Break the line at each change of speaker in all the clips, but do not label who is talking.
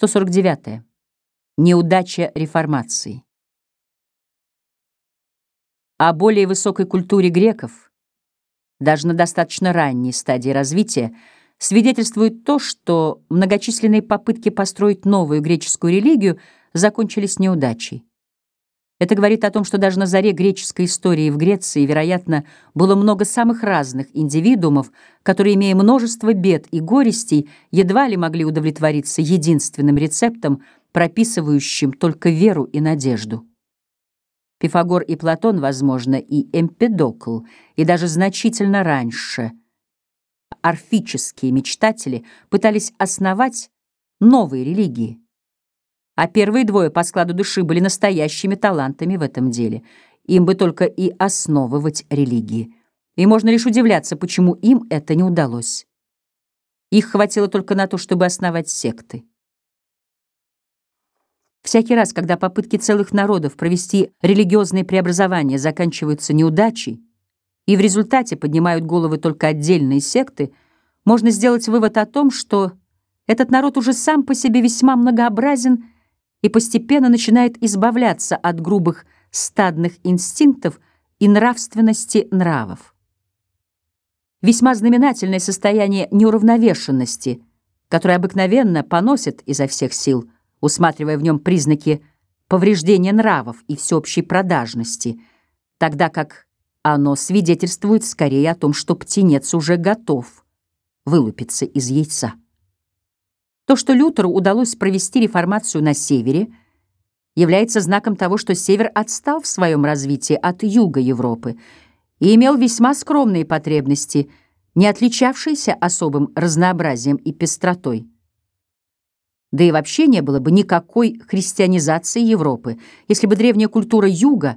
149. Неудача реформации. О более высокой культуре греков, даже на достаточно ранней стадии развития, свидетельствует то, что многочисленные попытки построить новую греческую религию закончились неудачей. Это говорит о том, что даже на заре греческой истории в Греции, вероятно, было много самых разных индивидуумов, которые, имея множество бед и горестей, едва ли могли удовлетвориться единственным рецептом, прописывающим только веру и надежду. Пифагор и Платон, возможно, и Эмпедокл, и даже значительно раньше орфические мечтатели пытались основать новые религии. А первые двое по складу души были настоящими талантами в этом деле. Им бы только и основывать религии. И можно лишь удивляться, почему им это не удалось. Их хватило только на то, чтобы основать секты. Всякий раз, когда попытки целых народов провести религиозные преобразования заканчиваются неудачей, и в результате поднимают головы только отдельные секты, можно сделать вывод о том, что этот народ уже сам по себе весьма многообразен и постепенно начинает избавляться от грубых стадных инстинктов и нравственности нравов. Весьма знаменательное состояние неуравновешенности, которое обыкновенно поносит изо всех сил, усматривая в нем признаки повреждения нравов и всеобщей продажности, тогда как оно свидетельствует скорее о том, что птенец уже готов вылупиться из яйца. То, что Лютеру удалось провести реформацию на севере, является знаком того, что север отстал в своем развитии от юга Европы и имел весьма скромные потребности, не отличавшиеся особым разнообразием и пестротой. Да и вообще не было бы никакой христианизации Европы, если бы древняя культура юга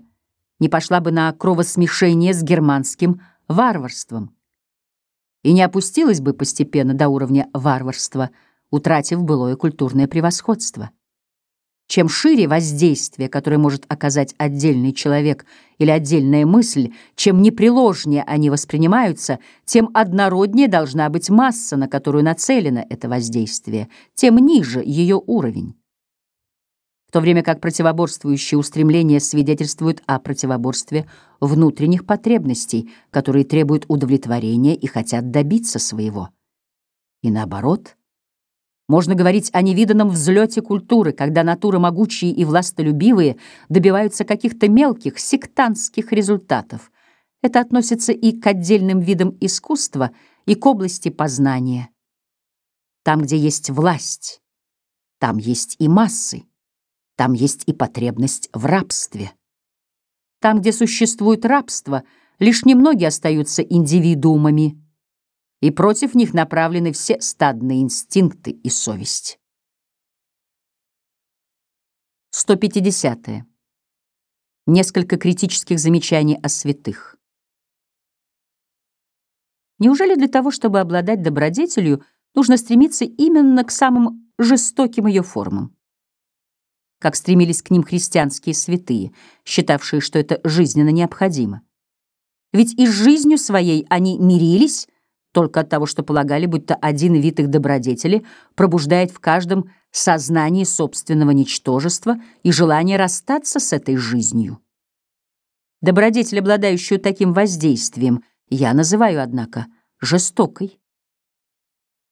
не пошла бы на кровосмешение с германским варварством и не опустилась бы постепенно до уровня варварства – утратив былое культурное превосходство. Чем шире воздействие, которое может оказать отдельный человек или отдельная мысль, чем непреложнее они воспринимаются, тем однороднее должна быть масса, на которую нацелено это воздействие, тем ниже ее уровень. В то время как противоборствующие устремления свидетельствуют о противоборстве внутренних потребностей, которые требуют удовлетворения и хотят добиться своего. И наоборот — можно говорить о невиданном взлете культуры, когда натуры могучие и властолюбивые добиваются каких-то мелких сектантских результатов. Это относится и к отдельным видам искусства, и к области познания. Там, где есть власть, там есть и массы, там есть и потребность в рабстве. Там, где существует рабство, лишь немногие остаются индивидуумами — и против них направлены все стадные инстинкты и совесть. 150. -е. Несколько критических замечаний о святых. Неужели для того, чтобы обладать добродетелью, нужно стремиться именно к самым жестоким ее формам? Как стремились к ним христианские святые, считавшие, что это жизненно необходимо. Ведь и с жизнью своей они мирились, только от того, что полагали, будто один вид их добродетели пробуждает в каждом сознание собственного ничтожества и желание расстаться с этой жизнью. Добродетель, обладающую таким воздействием, я называю, однако, жестокой.